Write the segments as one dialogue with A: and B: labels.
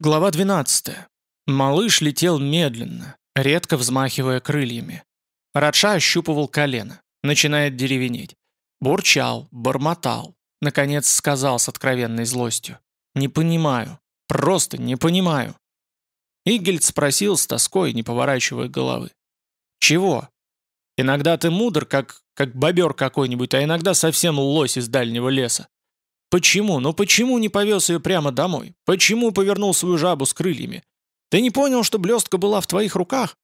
A: Глава 12. Малыш летел медленно, редко взмахивая крыльями. Радша ощупывал колено. Начинает деревенеть. Бурчал, бормотал. Наконец сказал с откровенной злостью. «Не понимаю. Просто не понимаю». Игельд спросил с тоской, не поворачивая головы. «Чего? Иногда ты мудр, как, как бобер какой-нибудь, а иногда совсем лось из дальнего леса. Почему? Ну почему не повез ее прямо домой? Почему повернул свою жабу с крыльями? Ты не понял, что блестка была в твоих руках?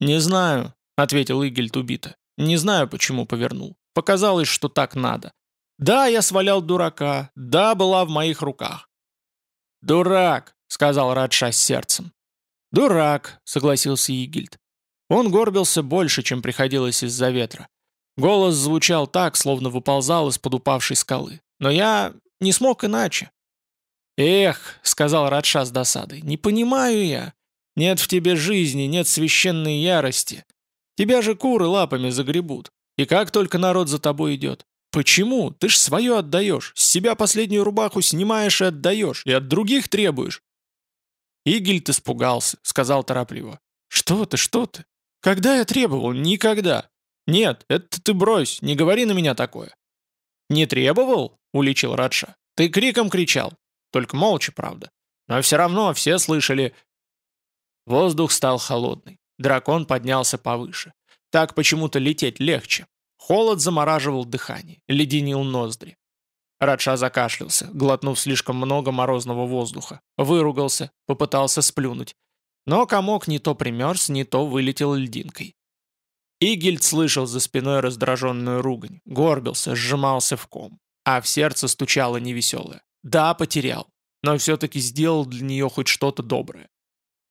A: Не знаю, ответил Игельт убито. Не знаю, почему повернул. Показалось, что так надо. Да, я свалял дурака. Да, была в моих руках. Дурак, сказал Радша с сердцем. Дурак, согласился Игельт. Он горбился больше, чем приходилось из-за ветра. Голос звучал так, словно выползал из-под упавшей скалы. Но я не смог иначе. «Эх», — сказал Радша с досадой, — «не понимаю я. Нет в тебе жизни, нет священной ярости. Тебя же куры лапами загребут. И как только народ за тобой идет. Почему? Ты ж свое отдаешь. С себя последнюю рубаху снимаешь и отдаешь. И от других требуешь». Игельт испугался, сказал торопливо. «Что ты, что ты? Когда я требовал? Никогда. Нет, это ты брось, не говори на меня такое». «Не требовал?» — уличил Радша. «Ты криком кричал. Только молча, правда. Но все равно все слышали». Воздух стал холодный. Дракон поднялся повыше. Так почему-то лететь легче. Холод замораживал дыхание, леденил ноздри. Радша закашлялся, глотнув слишком много морозного воздуха. Выругался, попытался сплюнуть. Но комок не то примерз, не то вылетел льдинкой. Игельд слышал за спиной раздраженную ругань, горбился, сжимался в ком а в сердце стучало невеселое. Да, потерял, но все-таки сделал для нее хоть что-то доброе.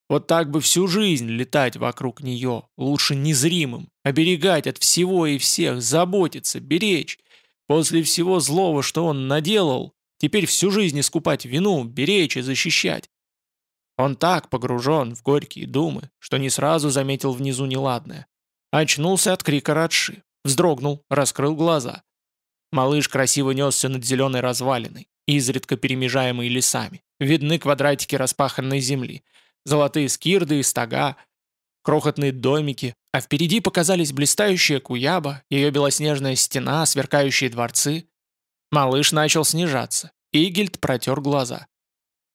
A: Вот так бы всю жизнь летать вокруг нее, лучше незримым, оберегать от всего и всех, заботиться, беречь. После всего злого, что он наделал, теперь всю жизнь искупать вину, беречь и защищать. Он так погружен в горькие думы, что не сразу заметил внизу неладное. Очнулся от крика Радши, вздрогнул, раскрыл глаза. Малыш красиво несся над зеленой развалиной, изредка перемежаемой лесами. Видны квадратики распаханной земли, золотые скирды и стога, крохотные домики, а впереди показались блистающая Куяба, ее белоснежная стена, сверкающие дворцы. Малыш начал снижаться. Игельд протер глаза.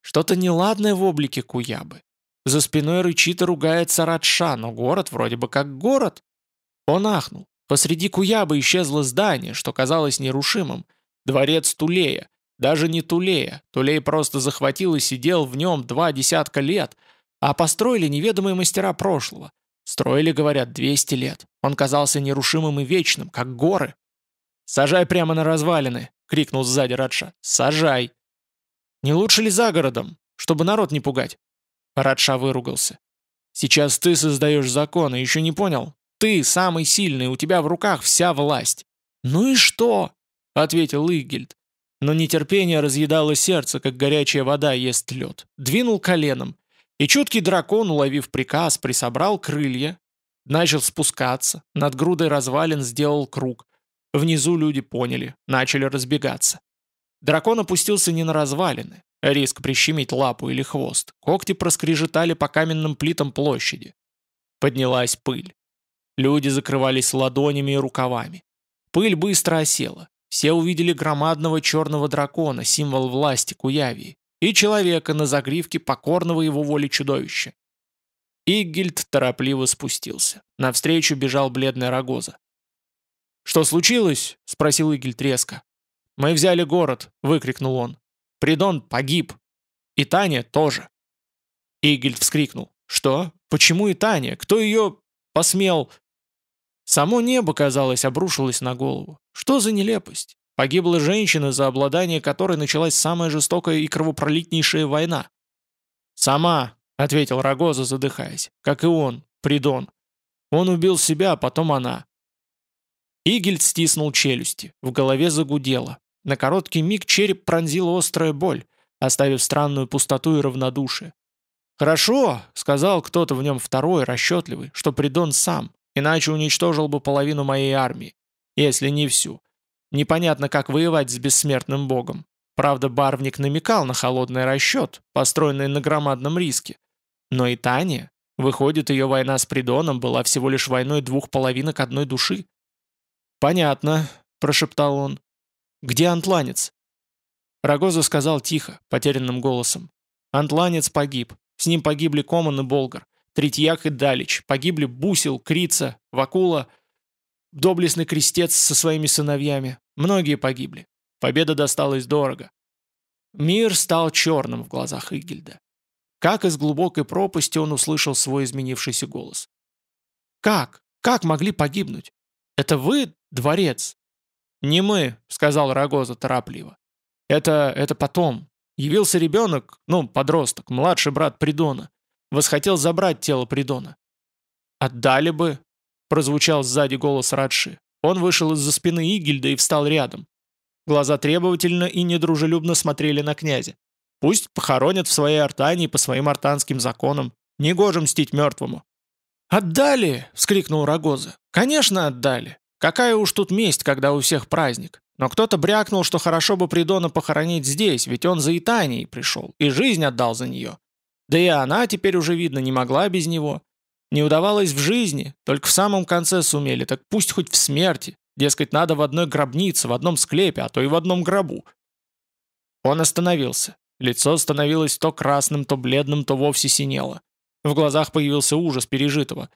A: Что-то неладное в облике Куябы. За спиной рычит и ругается Радша, но город вроде бы как город. Он ахнул. Посреди Куябы исчезло здание, что казалось нерушимым. Дворец Тулея. Даже не Тулея. Тулей просто захватил и сидел в нем два десятка лет. А построили неведомые мастера прошлого. Строили, говорят, 200 лет. Он казался нерушимым и вечным, как горы. «Сажай прямо на развалины!» — крикнул сзади Радша. «Сажай!» «Не лучше ли за городом, чтобы народ не пугать?» Радша выругался. «Сейчас ты создаешь законы, еще не понял? Ты самый сильный, у тебя в руках вся власть». «Ну и что?» — ответил Игельд. Но нетерпение разъедало сердце, как горячая вода ест лед. Двинул коленом. И чуткий дракон, уловив приказ, присобрал крылья, начал спускаться, над грудой развалин сделал круг. Внизу люди поняли, начали разбегаться. Дракон опустился не на развалины, риск прищемить лапу или хвост. Когти проскрежетали по каменным плитам площади. Поднялась пыль. Люди закрывались ладонями и рукавами. Пыль быстро осела. Все увидели громадного черного дракона, символ власти Куявии, и человека на загривке покорного его воле чудовища. Иггельд торопливо спустился. Навстречу бежал бледный Рогоза. «Что случилось?» — спросил Игельд резко. «Мы взяли город», — выкрикнул он. «Придон погиб. И Таня тоже». Игельд вскрикнул. «Что? Почему и Таня? Кто ее посмел?» Само небо, казалось, обрушилось на голову. Что за нелепость? Погибла женщина, за обладание которой началась самая жестокая и кровопролитнейшая война. «Сама», — ответил Рогоза, задыхаясь, — «как и он, Придон. Он убил себя, а потом она». Игельд стиснул челюсти, в голове загудело. На короткий миг череп пронзила острая боль, оставив странную пустоту и равнодушие. «Хорошо», — сказал кто-то в нем второй, расчетливый, что Придон сам, Иначе уничтожил бы половину моей армии, если не всю. Непонятно, как воевать с бессмертным богом. Правда, Барвник намекал на холодный расчет, построенный на громадном риске. Но и Таня, выходит, ее война с Придоном была всего лишь войной двух половинок одной души. «Понятно», — прошептал он. «Где антланец?» Рогоза сказал тихо, потерянным голосом. «Антланец погиб. С ним погибли Коман и Болгар. Третьяк и Далич. Погибли Бусил, Крица, Вакула, доблестный крестец со своими сыновьями. Многие погибли. Победа досталась дорого. Мир стал черным в глазах Игельда. Как из глубокой пропасти он услышал свой изменившийся голос. «Как? Как могли погибнуть? Это вы, дворец?» «Не мы», — сказал Рогоза торопливо. «Это... это потом. Явился ребенок, ну, подросток, младший брат Придона. Восхотел забрать тело Придона. «Отдали бы», — прозвучал сзади голос Радши. Он вышел из-за спины Игельда и встал рядом. Глаза требовательно и недружелюбно смотрели на князя. Пусть похоронят в своей артании по своим артанским законам. Негоже мстить мертвому. «Отдали!» — вскрикнул Рогоза. «Конечно отдали. Какая уж тут месть, когда у всех праздник. Но кто-то брякнул, что хорошо бы Придона похоронить здесь, ведь он за Итанией пришел и жизнь отдал за нее. Да и она теперь уже, видно, не могла без него. Не удавалось в жизни, только в самом конце сумели, так пусть хоть в смерти. Дескать, надо в одной гробнице, в одном склепе, а то и в одном гробу. Он остановился. Лицо становилось то красным, то бледным, то вовсе синело. В глазах появился ужас пережитого.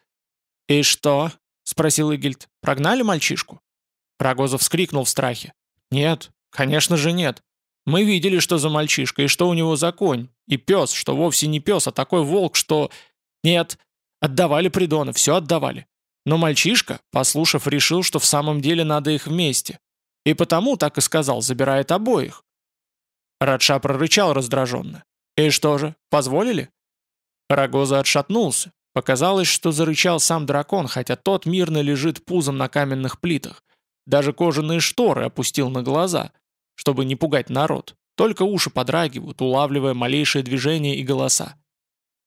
A: «И что?» — спросил Игельд. «Прогнали мальчишку?» Рогозов вскрикнул в страхе. «Нет, конечно же нет. Мы видели, что за мальчишка, и что у него за конь, и пес, что вовсе не пес, а такой волк, что... Нет, отдавали Придона, все отдавали. Но мальчишка, послушав, решил, что в самом деле надо их вместе. И потому, так и сказал, забирает обоих. Радша прорычал раздраженно. «И что же, позволили?» Рогоза отшатнулся. Показалось, что зарычал сам дракон, хотя тот мирно лежит пузом на каменных плитах. Даже кожаные шторы опустил на глаза, чтобы не пугать народ. Только уши подрагивают, улавливая малейшие движения и голоса.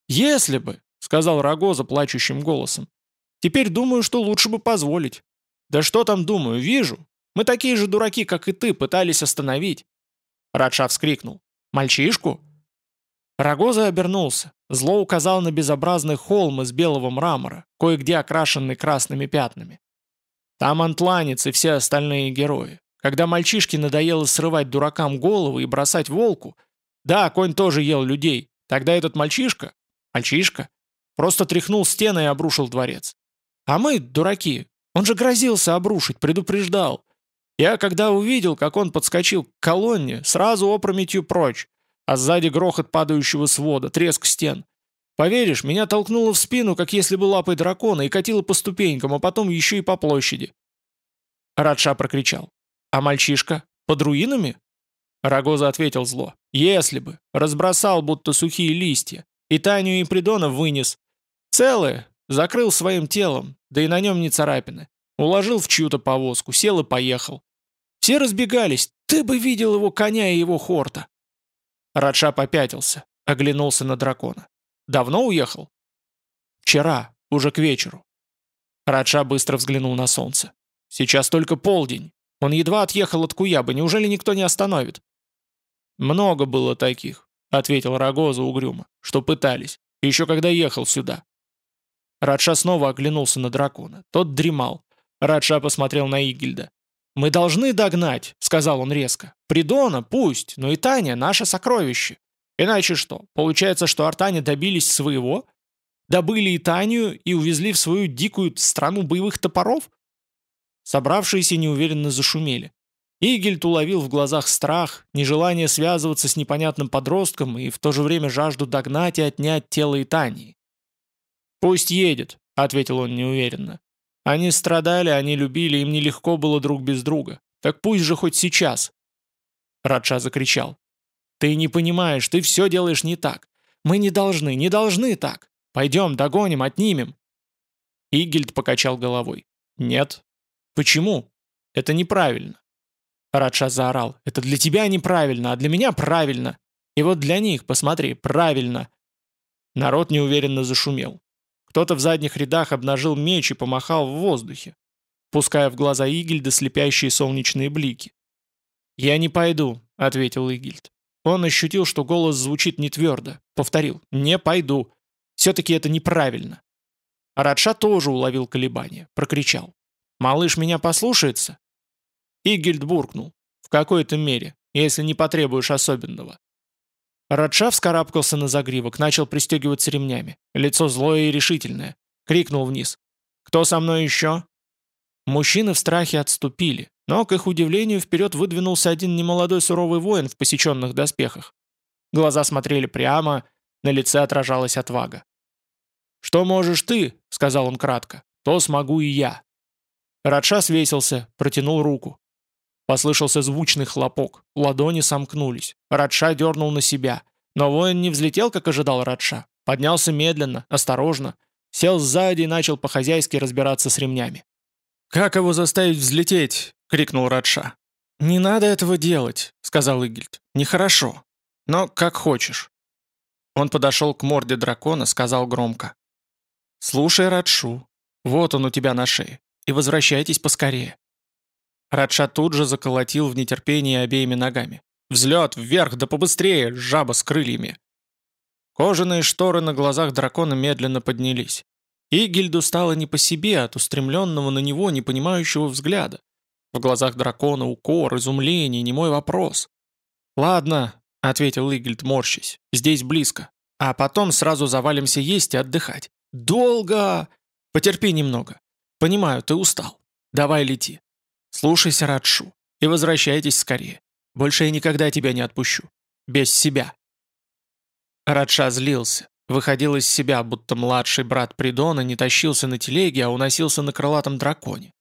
A: «Если бы», — сказал Рогоза плачущим голосом, — «теперь думаю, что лучше бы позволить». «Да что там думаю, вижу. Мы такие же дураки, как и ты, пытались остановить». Радша вскрикнул. «Мальчишку?» Рогоза обернулся. Зло указал на безобразный холм из белого мрамора, кое-где окрашенный красными пятнами. Там антланец и все остальные герои. Когда мальчишке надоело срывать дуракам головы и бросать волку, да, конь тоже ел людей, тогда этот мальчишка, мальчишка, просто тряхнул стены и обрушил дворец. А мы, дураки, он же грозился обрушить, предупреждал. Я, когда увидел, как он подскочил к колонне, сразу опрометью прочь, а сзади грохот падающего свода, треск стен. Поверишь, меня толкнуло в спину, как если бы лапой дракона, и катило по ступенькам, а потом еще и по площади. Радша прокричал. «А мальчишка? Под руинами?» Рогоза ответил зло. «Если бы. Разбросал, будто сухие листья. И Таню и Придона вынес. Целые. Закрыл своим телом, да и на нем не царапины. Уложил в чью-то повозку, сел и поехал. Все разбегались. Ты бы видел его коня и его хорта. Радша попятился, оглянулся на дракона. Давно уехал? Вчера, уже к вечеру. Радша быстро взглянул на солнце. Сейчас только полдень. Он едва отъехал от Куябы, неужели никто не остановит? Много было таких, ответил Рогоза угрюмо, что пытались, еще когда ехал сюда. Радша снова оглянулся на дракона. Тот дремал. Радша посмотрел на Игильда. «Мы должны догнать», — сказал он резко. «Придона пусть, но и Таня — наше сокровище. Иначе что, получается, что артане добились своего? Добыли и Танию и увезли в свою дикую страну боевых топоров?» Собравшиеся неуверенно зашумели. Игельд уловил в глазах страх, нежелание связываться с непонятным подростком и в то же время жажду догнать и отнять тело Итании. «Пусть едет», — ответил он неуверенно. Они страдали, они любили, им нелегко было друг без друга. Так пусть же хоть сейчас. Радша закричал. Ты не понимаешь, ты все делаешь не так. Мы не должны, не должны так. Пойдем, догоним, отнимем. Игельд покачал головой. Нет. Почему? Это неправильно. Радша заорал. Это для тебя неправильно, а для меня правильно. И вот для них, посмотри, правильно. Народ неуверенно зашумел. Кто-то в задних рядах обнажил меч и помахал в воздухе, пуская в глаза Игельда слепящие солнечные блики. «Я не пойду», — ответил Игильд. Он ощутил, что голос звучит не твердо. Повторил «Не пойду. Все-таки это неправильно». Радша тоже уловил колебания, прокричал. «Малыш меня послушается?» Игильд буркнул. «В какой-то мере, если не потребуешь особенного». Радша вскарабкался на загривок, начал пристегиваться ремнями. Лицо злое и решительное. Крикнул вниз. «Кто со мной еще?» Мужчины в страхе отступили, но, к их удивлению, вперед выдвинулся один немолодой суровый воин в посеченных доспехах. Глаза смотрели прямо, на лице отражалась отвага. «Что можешь ты?» — сказал он кратко. «То смогу и я». Радша свесился, протянул руку. Послышался звучный хлопок, ладони сомкнулись. Радша дернул на себя. Но воин не взлетел, как ожидал Радша. Поднялся медленно, осторожно. Сел сзади и начал по-хозяйски разбираться с ремнями. «Как его заставить взлететь?» — крикнул Радша. «Не надо этого делать», — сказал Игельд. «Нехорошо. Но как хочешь». Он подошел к морде дракона, сказал громко. «Слушай, Радшу, вот он у тебя на шее, и возвращайтесь поскорее». Радша тут же заколотил в нетерпении обеими ногами. «Взлет, вверх, да побыстрее, жаба с крыльями!» Кожаные шторы на глазах дракона медленно поднялись. Игильду стало не по себе от устремленного на него непонимающего взгляда. В глазах дракона укор, изумление, немой вопрос. «Ладно», — ответил Игильд, морщись, — «здесь близко. А потом сразу завалимся есть и отдыхать. «Долго!» «Потерпи немного. Понимаю, ты устал. Давай лети. Слушайся Радшу и возвращайтесь скорее. Больше я никогда тебя не отпущу. Без себя». Радша злился. Выходил из себя, будто младший брат Придона не тащился на телеге, а уносился на крылатом драконе.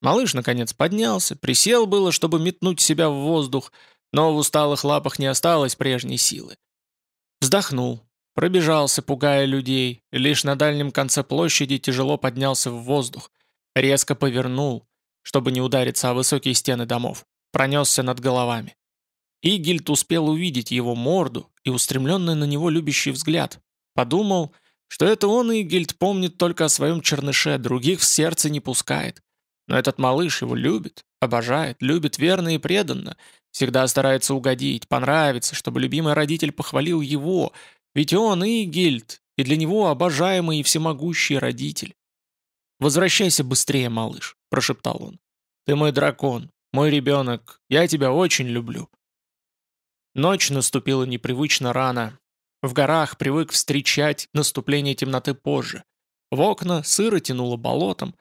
A: Малыш, наконец, поднялся, присел было, чтобы метнуть себя в воздух, но в усталых лапах не осталось прежней силы. Вздохнул, Пробежался, пугая людей, лишь на дальнем конце площади тяжело поднялся в воздух, резко повернул, чтобы не удариться о высокие стены домов, пронесся над головами. Игильд успел увидеть его морду и устремленный на него любящий взгляд. Подумал, что это он, Игильд, помнит только о своем черныше, других в сердце не пускает. Но этот малыш его любит, обожает, любит верно и преданно, всегда старается угодить, понравиться, чтобы любимый родитель похвалил его, ведь он и Гильд, и для него обожаемый и всемогущий родитель. «Возвращайся быстрее, малыш», — прошептал он. «Ты мой дракон, мой ребенок, я тебя очень люблю». Ночь наступила непривычно рано. В горах привык встречать наступление темноты позже. В окна сыро тянуло болотом.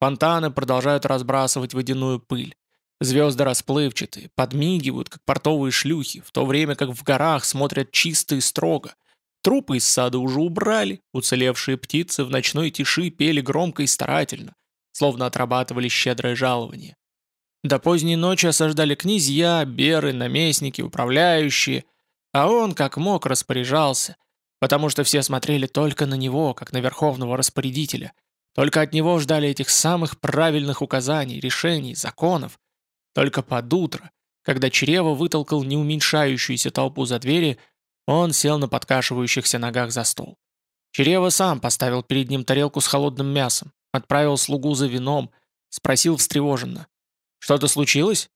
A: Фонтаны продолжают разбрасывать водяную пыль. Звезды расплывчатые, подмигивают, как портовые шлюхи, в то время как в горах смотрят чисто и строго — Трупы из сада уже убрали, уцелевшие птицы в ночной тиши пели громко и старательно, словно отрабатывали щедрое жалование. До поздней ночи осаждали князья, беры, наместники, управляющие, а он как мог распоряжался, потому что все смотрели только на него, как на верховного распорядителя, только от него ждали этих самых правильных указаний, решений, законов. Только под утро, когда Чрево вытолкал неуменьшающуюся толпу за двери, он сел на подкашивающихся ногах за стол. Черева сам поставил перед ним тарелку с холодным мясом, отправил слугу за вином, спросил встревоженно. «Что-то случилось?»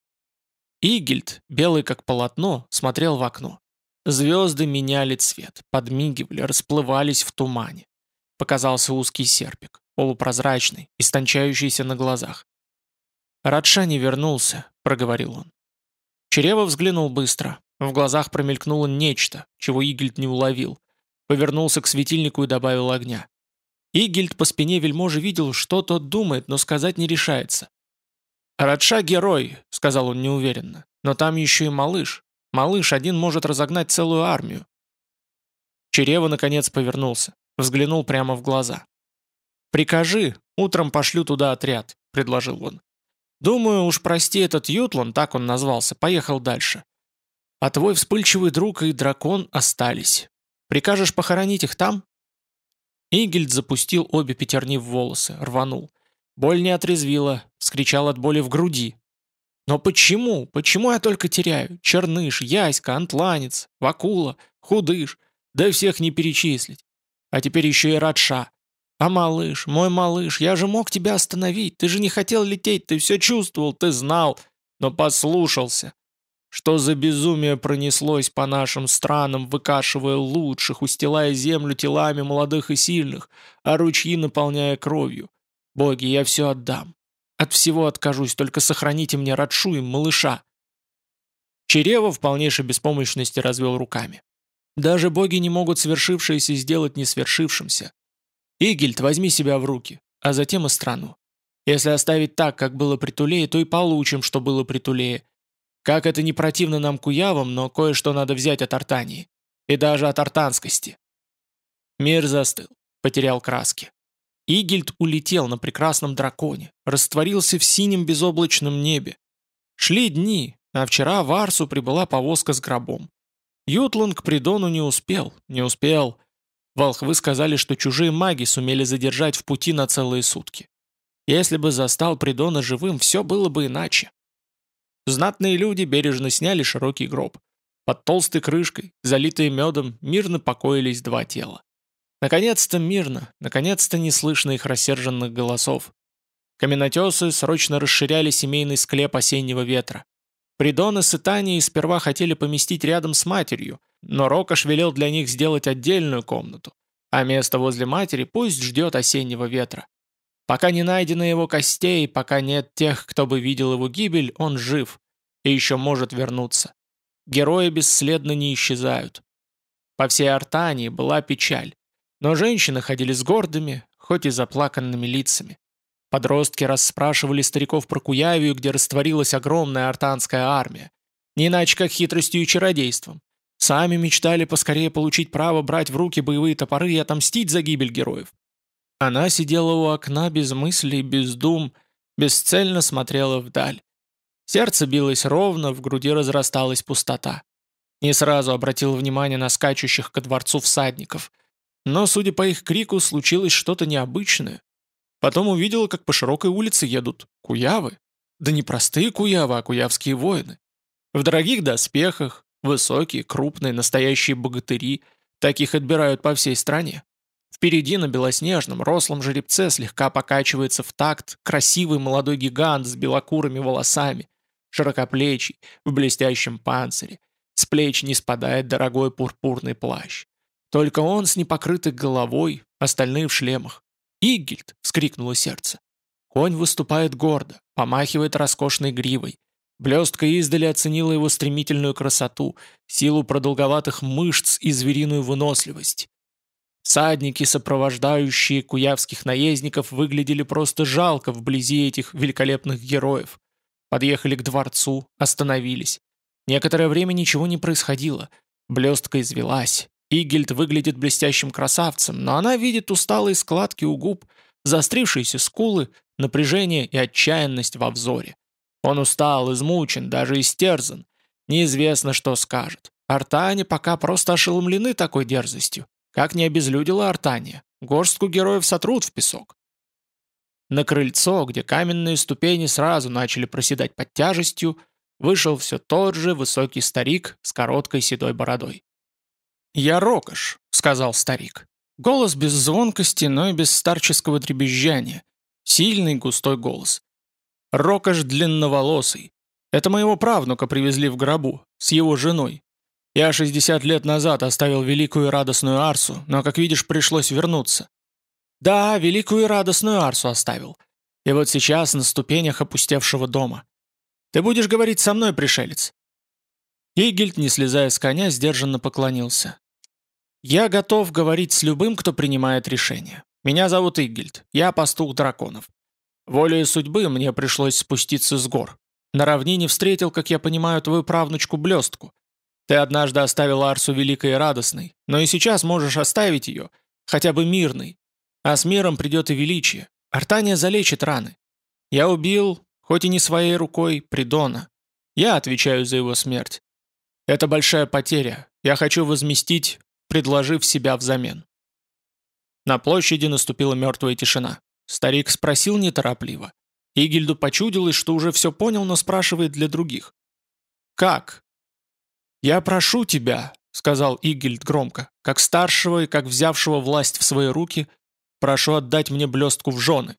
A: Игельд, белый как полотно, смотрел в окно. Звезды меняли цвет, подмигивали, расплывались в тумане. Показался узкий серпик, полупрозрачный, истончающийся на глазах. «Радша не вернулся», — проговорил он. Черева взглянул быстро, в глазах промелькнуло нечто, чего Игельд не уловил. Повернулся к светильнику и добавил огня. Игельд по спине вельможи видел, что тот думает, но сказать не решается. «Радша герой», — сказал он неуверенно, — «но там еще и малыш. Малыш один может разогнать целую армию». Черева, наконец, повернулся, взглянул прямо в глаза. «Прикажи, утром пошлю туда отряд», — предложил он. «Думаю, уж прости этот Ютлан, так он назвался, поехал дальше. А твой вспыльчивый друг и дракон остались. Прикажешь похоронить их там?» Игельд запустил обе пятерни в волосы, рванул. Боль не отрезвила, вскричал от боли в груди. «Но почему? Почему я только теряю? Черныш, Яська, Антланец, Вакула, Худыш. Да всех не перечислить. А теперь еще и Радша. А малыш, мой малыш, я же мог тебя остановить. Ты же не хотел лететь, ты все чувствовал, ты знал, но послушался. Что за безумие пронеслось по нашим странам, выкашивая лучших, устилая землю телами молодых и сильных, а ручьи наполняя кровью? Боги, я все отдам. От всего откажусь, только сохраните мне Радшу и малыша. Черева в полнейшей беспомощности развел руками. Даже боги не могут свершившееся сделать несвершившимся. Игельд, возьми себя в руки, а затем и страну. Если оставить так, как было при Тулее, то и получим, что было при Тулее, как это не противно нам куявам, но кое-что надо взять от артании. И даже от артанскости. Мир застыл, потерял краски. Игельд улетел на прекрасном драконе, растворился в синем безоблачном небе. Шли дни, а вчера в Арсу прибыла повозка с гробом. Ютланд к Придону не успел, не успел. Волхвы сказали, что чужие маги сумели задержать в пути на целые сутки. Если бы застал Придона живым, все было бы иначе. Знатные люди бережно сняли широкий гроб. Под толстой крышкой, залитые медом, мирно покоились два тела. Наконец-то мирно, наконец-то не слышно их рассерженных голосов. Каменотесы срочно расширяли семейный склеп осеннего ветра. Придоны с Итанией сперва хотели поместить рядом с матерью, но Рокош велел для них сделать отдельную комнату, а место возле матери пусть ждет осеннего ветра. Пока не найдено его костей, пока нет тех, кто бы видел его гибель, он жив и еще может вернуться. Герои бесследно не исчезают. По всей Артании была печаль, но женщины ходили с гордыми, хоть и заплаканными лицами. Подростки расспрашивали стариков про Куявию, где растворилась огромная артанская армия. Не иначе как хитростью и чародейством. Сами мечтали поскорее получить право брать в руки боевые топоры и отомстить за гибель героев. Она сидела у окна без мыслей, без дум, бесцельно смотрела вдаль. Сердце билось ровно, в груди разрасталась пустота. Не сразу обратил внимание на скачущих ко дворцу всадников. Но, судя по их крику, случилось что-то необычное. Потом увидела, как по широкой улице едут куявы. Да не простые куявы, а куявские воины. В дорогих доспехах, высокие, крупные, настоящие богатыри. Таких отбирают по всей стране. Впереди на белоснежном, рослом жеребце слегка покачивается в такт красивый молодой гигант с белокурыми волосами, широкоплечий, в блестящем панцире. С плеч не спадает дорогой пурпурный плащ. Только он с непокрытой головой, остальные в шлемах. «Игельд!» — вскрикнуло сердце. Конь выступает гордо, помахивает роскошной гривой. Блестка издали оценила его стремительную красоту, силу продолговатых мышц и звериную выносливость. Садники, сопровождающие куявских наездников, выглядели просто жалко вблизи этих великолепных героев. Подъехали к дворцу, остановились. Некоторое время ничего не происходило. Блестка извелась. Игельд выглядит блестящим красавцем, но она видит усталые складки у губ, заострившиеся скулы, напряжение и отчаянность во взоре. Он устал, измучен, даже истерзан. Неизвестно, что скажет. Артане пока просто ошеломлены такой дерзостью. Как не обезлюдила Артания, горстку героев сотрут в песок. На крыльцо, где каменные ступени сразу начали проседать под тяжестью, вышел все тот же высокий старик с короткой седой бородой. «Я Рокош», — сказал старик. Голос без звонкости, но и без старческого дребезжания. Сильный густой голос. Рокош длинноволосый. Это моего правнука привезли в гробу, с его женой. Я 60 лет назад оставил великую и радостную Арсу, но, как видишь, пришлось вернуться. Да, великую и радостную Арсу оставил. И вот сейчас на ступенях опустевшего дома. Ты будешь говорить со мной, пришелец?» Игельд, не слезая с коня, сдержанно поклонился. «Я готов говорить с любым, кто принимает решение. Меня зовут Игельд, я пастух драконов. Волею судьбы мне пришлось спуститься с гор. На равнине встретил, как я понимаю, твою правнучку Блестку. Ты однажды оставил Арсу великой и радостной, но и сейчас можешь оставить ее, хотя бы мирной. А с миром придет и величие. Артания залечит раны. Я убил, хоть и не своей рукой, Придона. Я отвечаю за его смерть. Это большая потеря. Я хочу возместить, предложив себя взамен. На площади наступила мертвая тишина. Старик спросил неторопливо. Игельду почудилось, что уже все понял, но спрашивает для других. «Как? «Я прошу тебя», — сказал Игельд громко, «как старшего и как взявшего власть в свои руки, прошу отдать мне блестку в жены».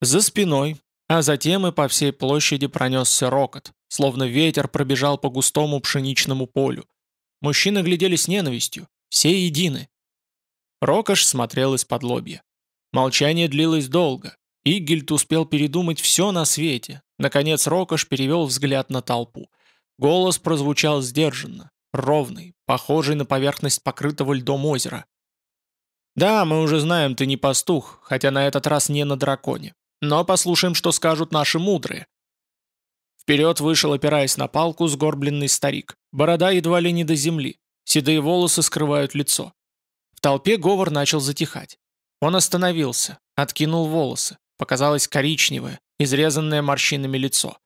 A: За спиной, а затем и по всей площади пронесся рокот, словно ветер пробежал по густому пшеничному полю. Мужчины глядели с ненавистью, все едины. Рокош смотрел из-под лобья. Молчание длилось долго. Игельд успел передумать все на свете. Наконец Рокош перевел взгляд на толпу. Голос прозвучал сдержанно, ровный, похожий на поверхность покрытого льдом озера. «Да, мы уже знаем, ты не пастух, хотя на этот раз не на драконе. Но послушаем, что скажут наши мудрые». Вперед вышел, опираясь на палку, сгорбленный старик. Борода едва ли не до земли. Седые волосы скрывают лицо. В толпе говор начал затихать. Он остановился, откинул волосы. Показалось коричневое, изрезанное морщинами лицо.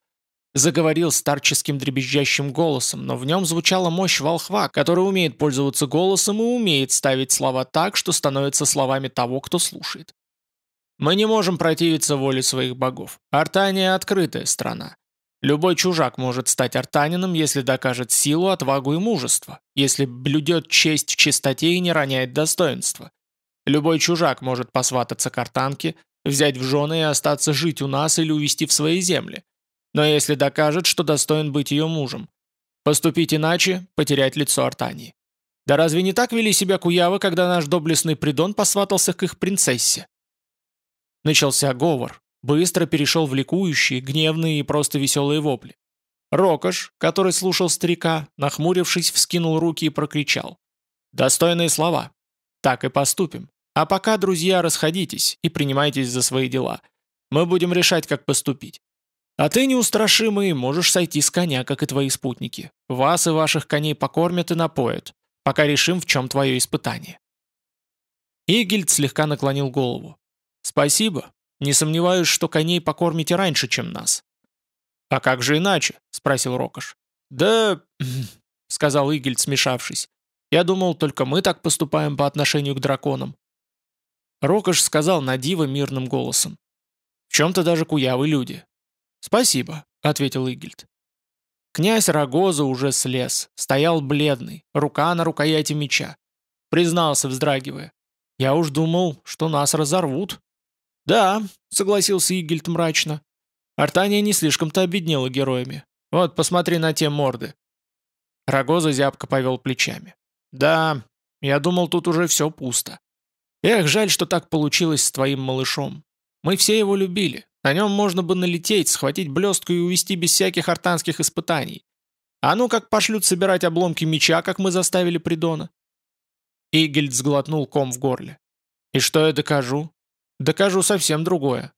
A: Заговорил старческим дребезжащим голосом, но в нем звучала мощь волхва, который умеет пользоваться голосом и умеет ставить слова так, что становятся словами того, кто слушает. Мы не можем противиться воле своих богов. Артания – открытая страна. Любой чужак может стать артанином, если докажет силу, отвагу и мужество, если блюдет честь в чистоте и не роняет достоинства. Любой чужак может посвататься к артанке, взять в жены и остаться жить у нас или увезти в свои земли. Но если докажет, что достоин быть ее мужем. Поступить иначе – потерять лицо Артании. Да разве не так вели себя куявы, когда наш доблестный Придон посватался к их принцессе? Начался говор, быстро перешел в ликующие, гневные и просто веселые вопли. Рокош, который слушал старика, нахмурившись, вскинул руки и прокричал. «Достойные слова. Так и поступим. А пока, друзья, расходитесь и принимайтесь за свои дела. Мы будем решать, как поступить. А ты, неустрашимый, можешь сойти с коня, как и твои спутники. Вас и ваших коней покормят и напоят, пока решим, в чем твое испытание». Игельд слегка наклонил голову. «Спасибо. Не сомневаюсь, что коней покормите раньше, чем нас». «А как же иначе?» — спросил Рокош. «Да...» — сказал Игельд, смешавшись. «Я думал, только мы так поступаем по отношению к драконам. Рокош сказал на диво мирным голосом. «В чем-то даже куявы люди». «Спасибо», — ответил Игельд. Князь Рогоза уже слез, стоял бледный, рука на рукояти меча. Признался, вздрагивая. «Я уж думал, что нас разорвут». «Да», — согласился Игельд мрачно. Артания не слишком-то обеднела героями. Вот, посмотри на те морды. Рогоза зябко повел плечами. «Да, я думал, тут уже все пусто. Эх, жаль, что так получилось с твоим малышом. Мы все его любили. На нем можно бы налететь, схватить блестку и увести без всяких артанских испытаний. А ну как пошлют собирать обломки меча, как мы заставили Придона?» Игельд сглотнул ком в горле. «И что я докажу?» «Докажу совсем другое.